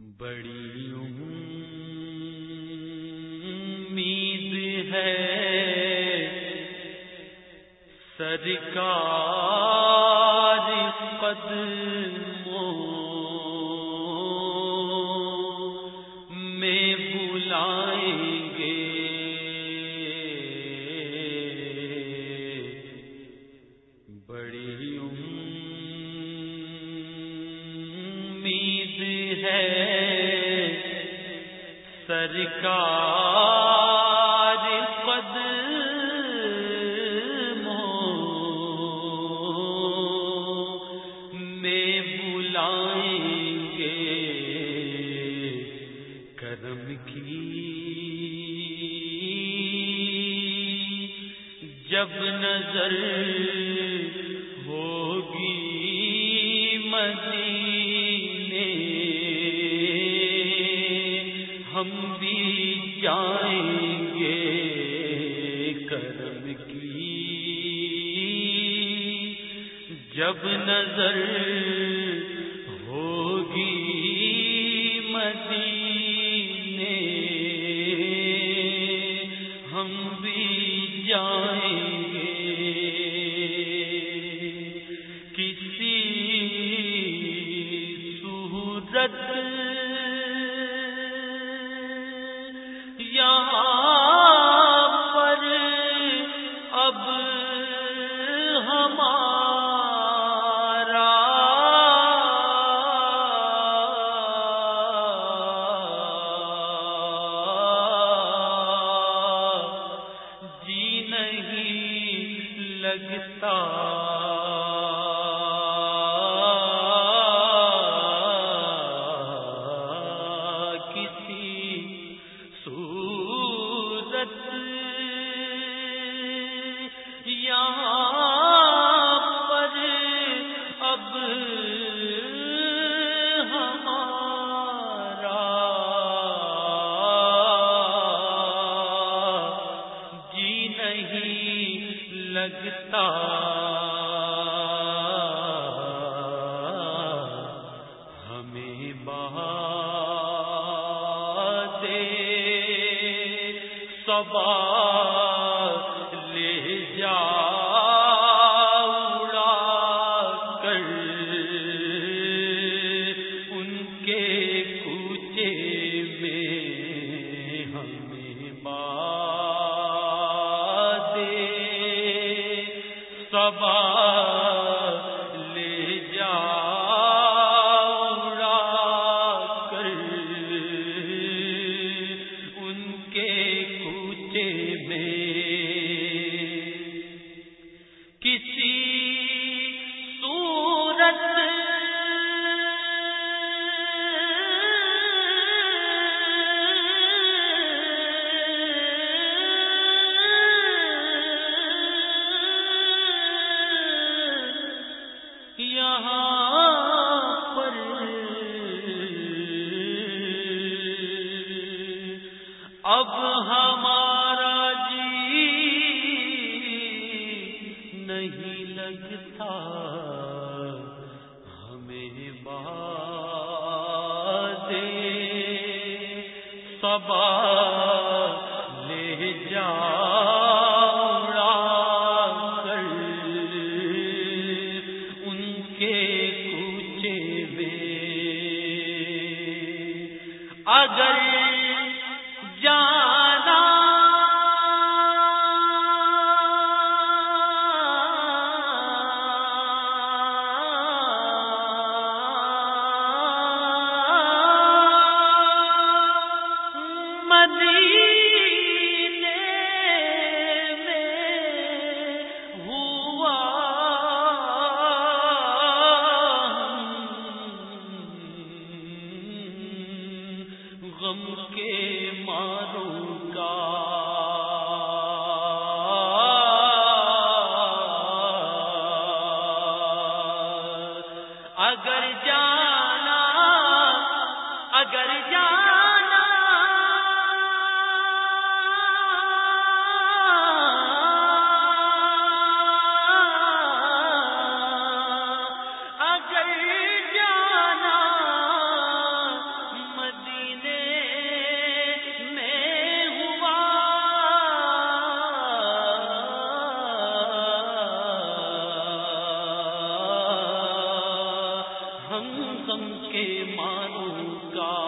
بڑی امید ہے سرکار قدموں سرکار قد میں بلائیں گے کرم کی۔ جب نظر ہوگی مدینے ہم بھی جائیں گے کرم کی۔ جب نظر ہوگی لگتا ہمیں بہا دے سبا لے جا اڑا کر۔ ان کے کوچے میں ہمارا جی نہیں لگتا۔ ہمیں بات سبا لے جا ان کے کوچے میں اگر قسم کے مانوں گا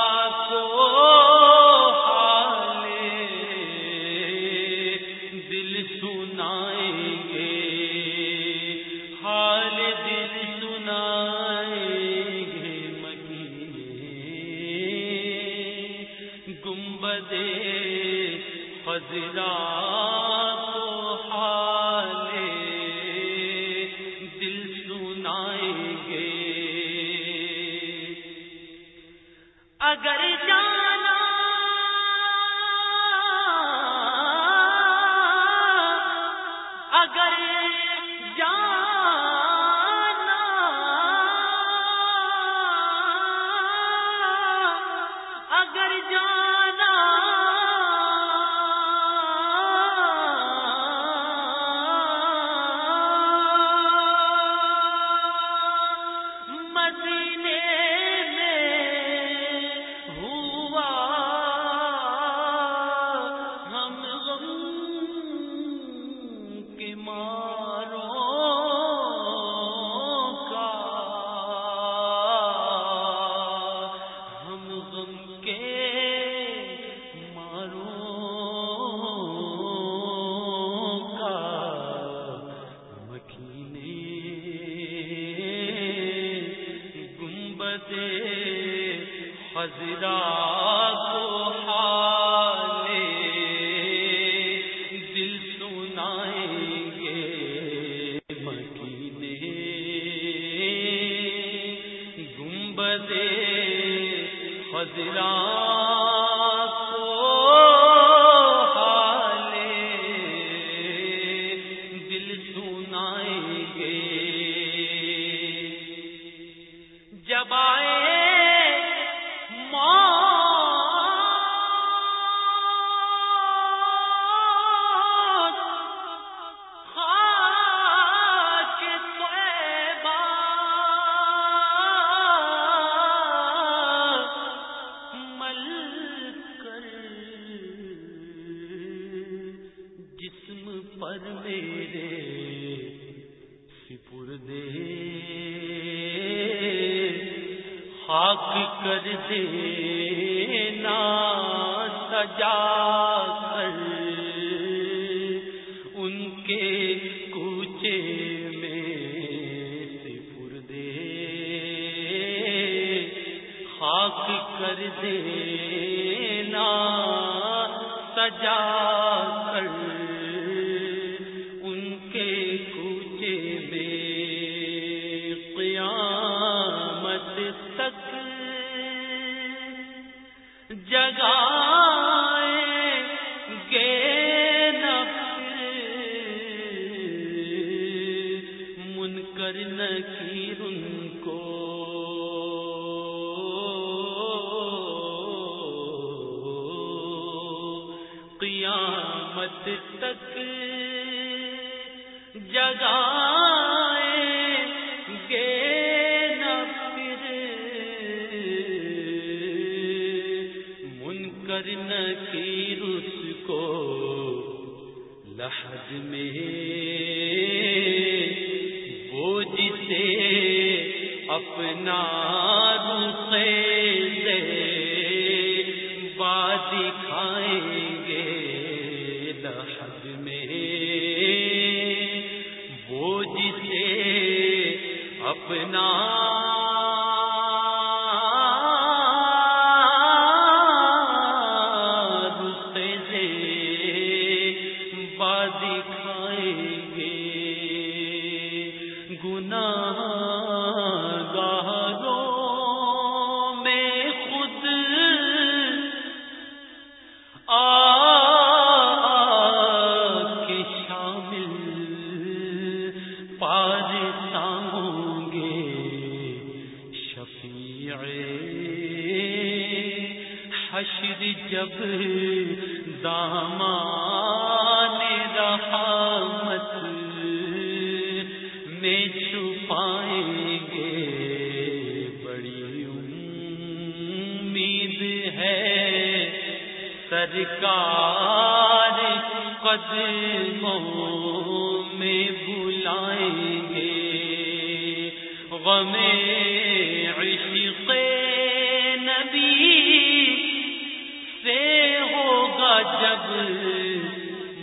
خزرا کو حال دل سنائیں گے۔ اگر حضرا کو حال دل سنائیں گے مکینے گنبد حضرا دل سنائیں گے پر میرے سپر دے۔ خاک کر دے نا سجا کر۔ ان کے کوچے میں سپر دے۔ خاک کر دے نا سجا کر۔ قیامت تک جگہ گے نہ پھر۔ منکر نکیر اس کو لحد میں۔ سے اپنا دے سرکار قدموں میں بلائیں گے۔ غم عشق نبی سے ہوگا جب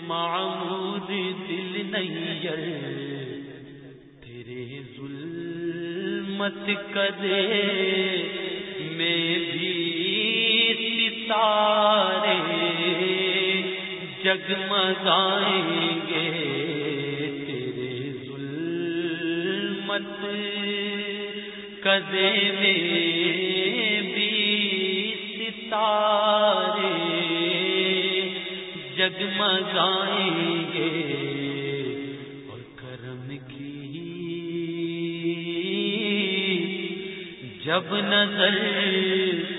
معمود دل نیر۔ تیرے ظلمت کدے میں بھی ستارے جگمگائیں گے تیرے ظلمت کدے میں بھی ستارے جگمگائیں گے اور کرم کی جب نظر